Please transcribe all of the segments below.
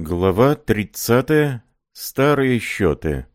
Глава 30. Старые счеты.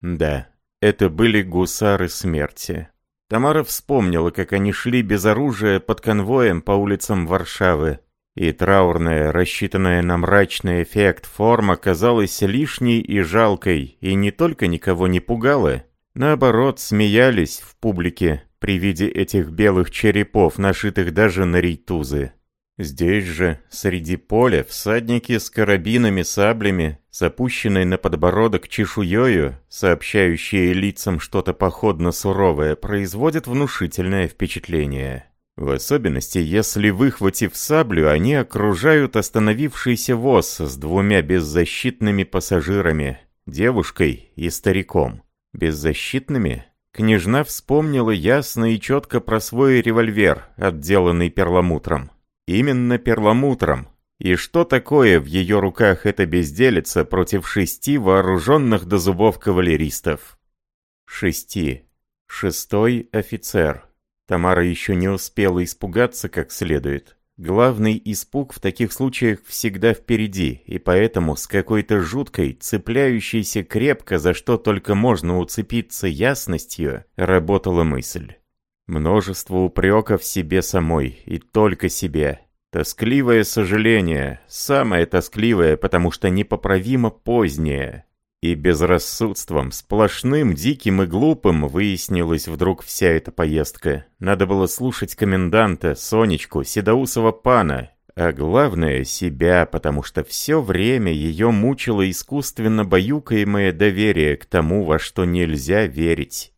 Да, это были гусары смерти. Тамара вспомнила, как они шли без оружия под конвоем по улицам Варшавы. И траурная, рассчитанная на мрачный эффект форма казалась лишней и жалкой, и не только никого не пугала, наоборот, смеялись в публике при виде этих белых черепов, нашитых даже на рейтузы. Здесь же, среди поля, всадники с карабинами, саблями, с опущенной на подбородок чешуёю, сообщающие лицам что-то походно-суровое, производят внушительное впечатление. В особенности, если, выхватив саблю, они окружают остановившийся воз с двумя беззащитными пассажирами, девушкой и стариком. Беззащитными? Княжна вспомнила ясно и четко про свой револьвер, отделанный перламутром. Именно перламутром. И что такое в ее руках эта безделица против шести вооруженных до зубов кавалеристов? Шести. Шестой офицер. Тамара еще не успела испугаться как следует. Главный испуг в таких случаях всегда впереди, и поэтому с какой-то жуткой, цепляющейся крепко за что только можно уцепиться ясностью, работала мысль. Множество упреков себе самой, и только себе. Тоскливое сожаление, самое тоскливое, потому что непоправимо позднее. И безрассудством, сплошным, диким и глупым выяснилась вдруг вся эта поездка. Надо было слушать коменданта, Сонечку, Седоусова пана, а главное — себя, потому что все время ее мучило искусственно баюкаемое доверие к тому, во что нельзя верить.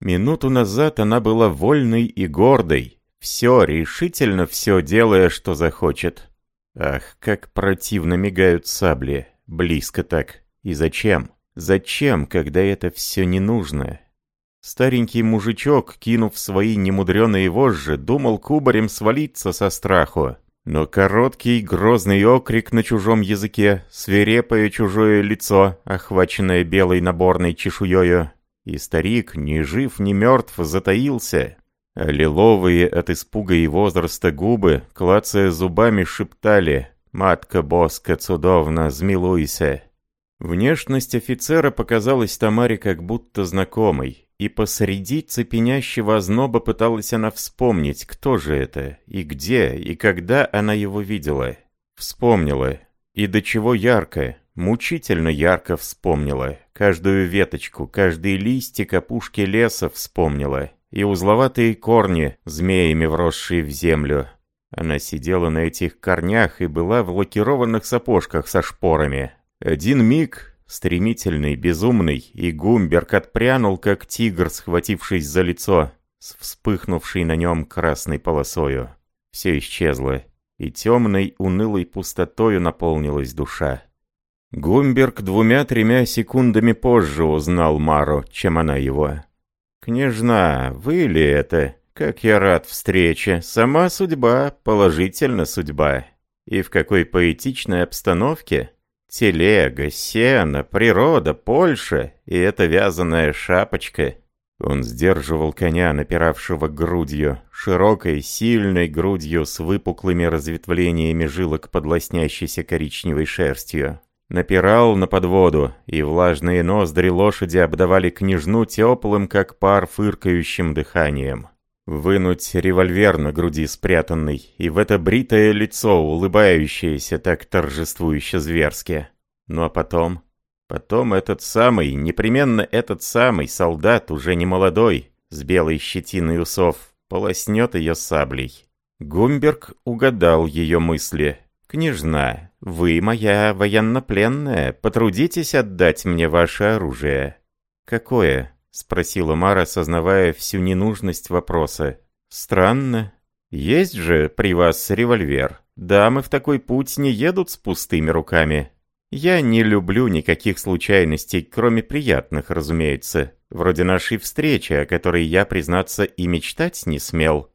Минуту назад она была вольной и гордой, все, решительно все делая, что захочет. Ах, как противно мигают сабли, близко так. И зачем? Зачем, когда это все не нужно? Старенький мужичок, кинув свои немудреные вожжи, думал кубарем свалиться со страху. Но короткий грозный окрик на чужом языке, свирепое чужое лицо, охваченное белой наборной чешуёю, и старик, ни жив, ни мертв, затаился. Лиловые от испуга и возраста губы, клацая зубами, шептали «Матка Боска цудовна, змилуйся!». Внешность офицера показалась Тамаре как будто знакомой, и посреди цепенящего озноба пыталась она вспомнить, кто же это, и где, и когда она его видела. Вспомнила, и до чего ярко, Мучительно ярко вспомнила. Каждую веточку, каждый листик опушки леса вспомнила. И узловатые корни, змеями вросшие в землю. Она сидела на этих корнях и была в лакированных сапожках со шпорами. Один миг, стремительный, безумный, и Гумберг отпрянул, как тигр, схватившись за лицо, с вспыхнувшей на нем красной полосою. Все исчезло, и темной, унылой пустотою наполнилась душа. Гумберг двумя-тремя секундами позже узнал Мару, чем она его. «Княжна, вы ли это? Как я рад встрече. Сама судьба, положительно судьба. И в какой поэтичной обстановке? Телега, сено, природа, Польша и эта вязаная шапочка». Он сдерживал коня, напиравшего грудью, широкой, сильной грудью с выпуклыми разветвлениями жилок под лоснящейся коричневой шерстью напирал на подводу, и влажные ноздри лошади обдавали княжну теплым, как пар, фыркающим дыханием. Вынуть револьвер на груди спрятанный, и в это бритое лицо, улыбающееся так торжествующе зверски. Ну а потом... Потом этот самый, непременно этот самый солдат, уже не молодой, с белой щетиной усов, полоснет ее саблей. Гумберг угадал ее мысли. «Княжна, вы моя военнопленная, потрудитесь отдать мне ваше оружие». «Какое?» — спросила Мара, осознавая всю ненужность вопроса. «Странно. Есть же при вас револьвер. Дамы в такой путь не едут с пустыми руками. Я не люблю никаких случайностей, кроме приятных, разумеется, вроде нашей встречи, о которой я, признаться, и мечтать не смел.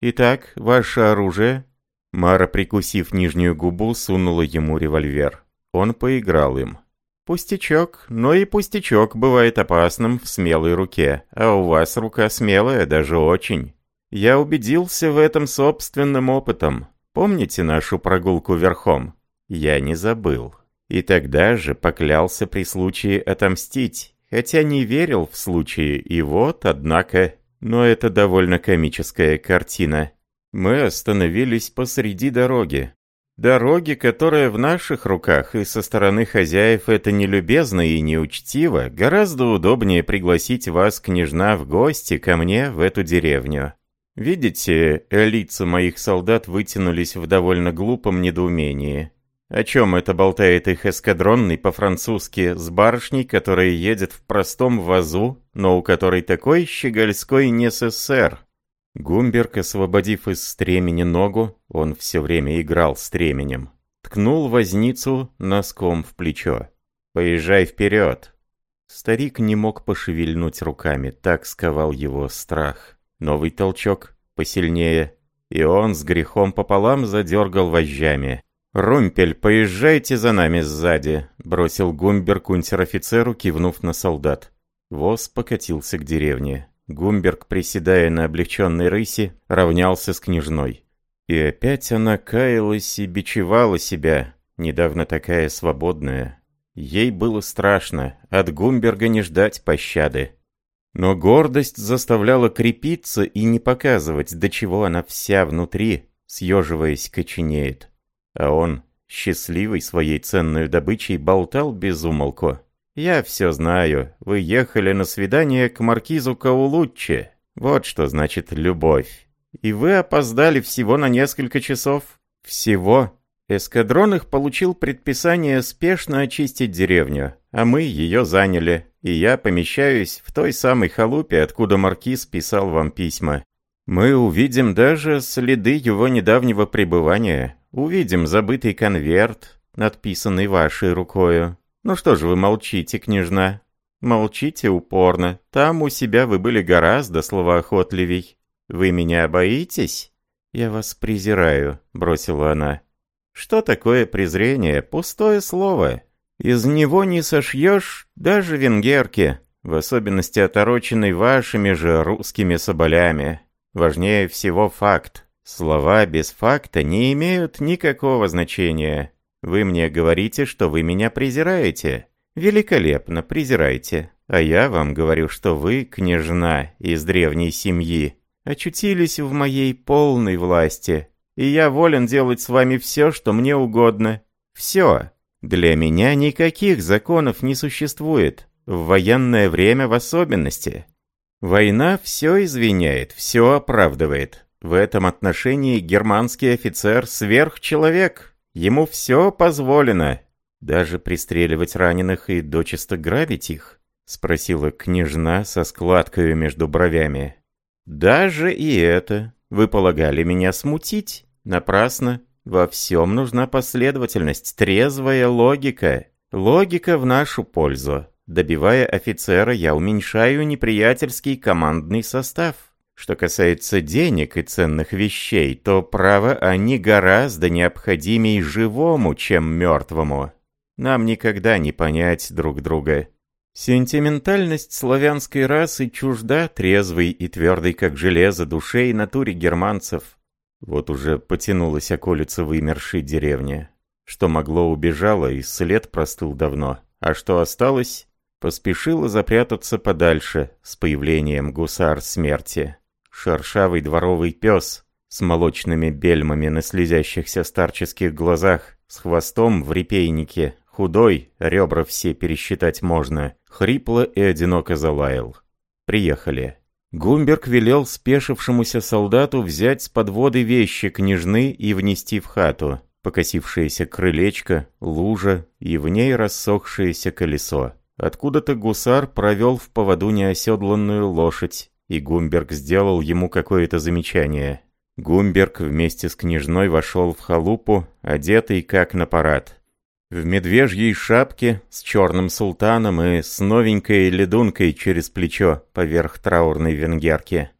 Итак, ваше оружие?» Мара, прикусив нижнюю губу, сунула ему револьвер. Он поиграл им. «Пустячок, но и пустячок бывает опасным в смелой руке, а у вас рука смелая, даже очень. Я убедился в этом собственным опытом. Помните нашу прогулку верхом? Я не забыл». И тогда же поклялся при случае отомстить, хотя не верил в случае, и вот, однако... Но это довольно комическая картина. Мы остановились посреди дороги. Дороги, которая в наших руках, и со стороны хозяев это нелюбезно и неучтиво, гораздо удобнее пригласить вас, княжна, в гости ко мне в эту деревню. Видите, лица моих солдат вытянулись в довольно глупом недоумении. О чем это болтает их эскадронный по-французски с барышней, которая едет в простом вазу, но у которой такой щегольской НССР? Гумберг, освободив из стремени ногу, он все время играл стременем, ткнул возницу носком в плечо. «Поезжай вперед!» Старик не мог пошевельнуть руками, так сковал его страх. Новый толчок, посильнее, и он с грехом пополам задергал вожжами. «Румпель, поезжайте за нами сзади», — бросил Гумберг унтер-офицеру, кивнув на солдат. Воз покатился к деревне. Гумберг, приседая на облегченной рыси, равнялся с княжной. И опять она каялась и бичевала себя, недавно такая свободная. Ей было страшно, от Гумберга не ждать пощады. Но гордость заставляла крепиться и не показывать, до чего она вся внутри, съеживаясь, коченеет. А он, счастливый своей ценной добычей, болтал без умолку. «Я все знаю. Вы ехали на свидание к маркизу Каулуччи. Вот что значит любовь. И вы опоздали всего на несколько часов. Всего. Эскадрон их получил предписание спешно очистить деревню, а мы ее заняли, и я помещаюсь в той самой халупе, откуда маркиз писал вам письма. Мы увидим даже следы его недавнего пребывания, Увидим забытый конверт, надписанный вашей рукою. Ну что же вы молчите, княжна? Молчите упорно. Там у себя вы были гораздо словоохотливей. Вы меня боитесь? Я вас презираю, бросила она. Что такое презрение? Пустое слово. Из него не сошьешь даже венгерки, в особенности отороченной вашими же русскими соболями. Важнее всего факт. Слова без факта не имеют никакого значения. Вы мне говорите, что вы меня презираете. Великолепно, презирайте. А я вам говорю, что вы, княжна из древней семьи, очутились в моей полной власти. И я волен делать с вами все, что мне угодно. Все. Для меня никаких законов не существует. В военное время в особенности. Война все извиняет, все оправдывает. В этом отношении германский офицер сверхчеловек. Ему все позволено. Даже пристреливать раненых и дочисто грабить их? Спросила княжна со складкой между бровями. Даже и это. Вы полагали меня смутить? Напрасно. Во всем нужна последовательность, трезвая логика. Логика в нашу пользу. Добивая офицера, я уменьшаю неприятельский командный состав. Что касается денег и ценных вещей, то, право, они гораздо необходимее живому, чем мертвому. Нам никогда не понять друг друга. Сентиментальность славянской расы чужда трезвой и твердой, как железо, душе и натуре германцев. Вот уже потянулась околица вымершей деревни. Что могло убежало, и след простыл давно. А что осталось, поспешило запрятаться подальше с появлением гусар смерти шершавый дворовый пес с молочными бельмами на слезящихся старческих глазах, с хвостом в репейнике, худой, ребра все пересчитать можно, хрипло и одиноко залаял. Приехали. Гумберг велел спешившемуся солдату взять с подводы вещи княжны и внести в хату. Покосившееся крылечко, лужа и в ней рассохшееся колесо. Откуда-то гусар провел в поводу неоседланную лошадь, и Гумберг сделал ему какое-то замечание. Гумберг вместе с княжной вошел в халупу, одетый как на парад. В медвежьей шапке, с черным султаном и с новенькой ледункой через плечо поверх траурной венгерки.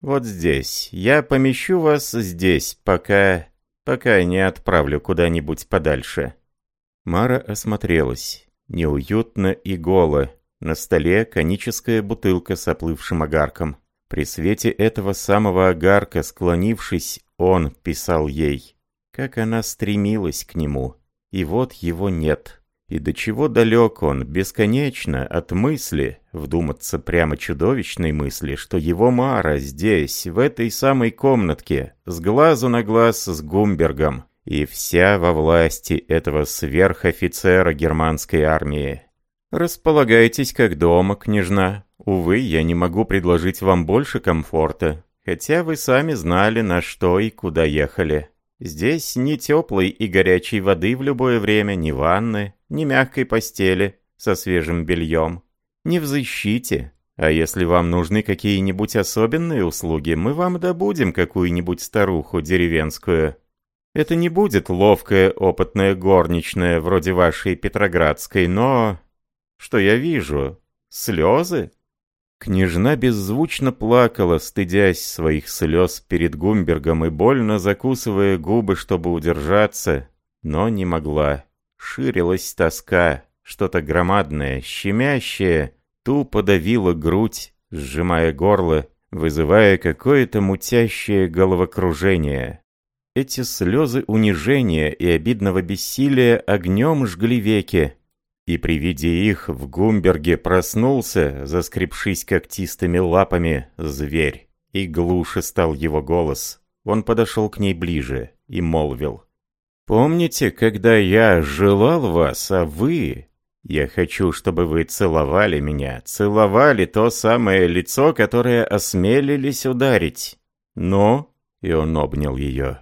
«Вот здесь. Я помещу вас здесь, пока... пока не отправлю куда-нибудь подальше». Мара осмотрелась. Неуютно и голо. На столе коническая бутылка с оплывшим огарком. При свете этого самого огарка, склонившись, он писал ей. Как она стремилась к нему. и вот его нет. И до чего далек он, бесконечно, от мысли, вдуматься прямо чудовищной мысли, что его Мара здесь, в этой самой комнатке, с глазу на глаз с Гумбергом, и вся во власти этого сверхофицера германской армии. «Располагайтесь как дома, княжна. Увы, я не могу предложить вам больше комфорта, хотя вы сами знали, на что и куда ехали. Здесь ни теплой и горячей воды в любое время, ни ванны, ни мягкой постели со свежим бельем. Не в защите. А если вам нужны какие-нибудь особенные услуги, мы вам добудем какую-нибудь старуху деревенскую. Это не будет ловкая опытная горничная, вроде вашей Петроградской, но... Что я вижу? Слезы? Княжна беззвучно плакала, стыдясь своих слез перед Гумбергом и больно закусывая губы, чтобы удержаться, но не могла. Ширилась тоска, что-то громадное, щемящее, тупо давило грудь, сжимая горло, вызывая какое-то мутящее головокружение. Эти слезы унижения и обидного бессилия огнем жгли веки, и при виде их в Гумберге проснулся, заскребшись когтистыми лапами, зверь. И глуше стал его голос. Он подошел к ней ближе и молвил. «Помните, когда я желал вас, а вы... Я хочу, чтобы вы целовали меня, целовали то самое лицо, которое осмелились ударить. Но...» И он обнял ее.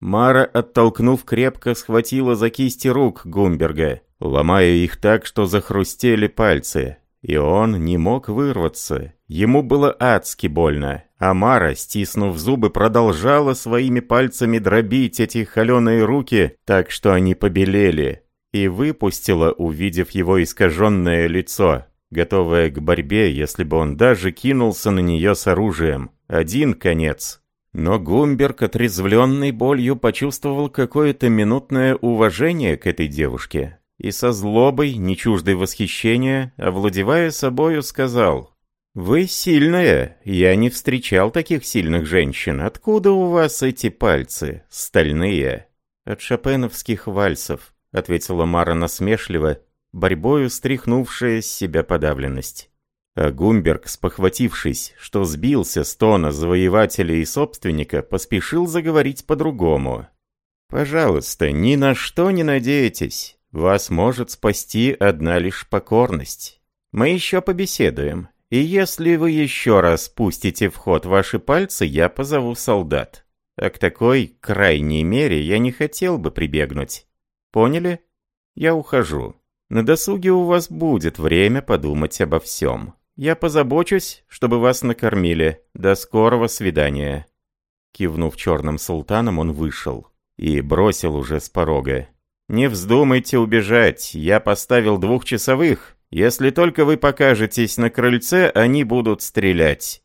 Мара, оттолкнув крепко, схватила за кисти рук Гумберга ломая их так, что захрустели пальцы. И он не мог вырваться. Ему было адски больно. А Мара, стиснув зубы, продолжала своими пальцами дробить эти холеные руки, так что они побелели. И выпустила, увидев его искаженное лицо, готовое к борьбе, если бы он даже кинулся на нее с оружием. Один конец. Но Гумберг, отрезвленный болью, почувствовал какое-то минутное уважение к этой девушке и со злобой, не чуждой восхищения, овладевая собою, сказал, «Вы сильная, я не встречал таких сильных женщин. Откуда у вас эти пальцы, стальные?» «От шопеновских вальсов», — ответила Мара насмешливо, борьбою стряхнувшая с себя подавленность. А Гумберг, спохватившись, что сбился с тона завоевателя и собственника, поспешил заговорить по-другому. «Пожалуйста, ни на что не надейтесь. Вас может спасти одна лишь покорность. Мы еще побеседуем. И если вы еще раз пустите в ход ваши пальцы, я позову солдат. А к такой крайней мере я не хотел бы прибегнуть. Поняли? Я ухожу. На досуге у вас будет время подумать обо всем. Я позабочусь, чтобы вас накормили. До скорого свидания». Кивнув черным султаном, он вышел и бросил уже с порога. «Не вздумайте убежать, я поставил двухчасовых. Если только вы покажетесь на крыльце, они будут стрелять.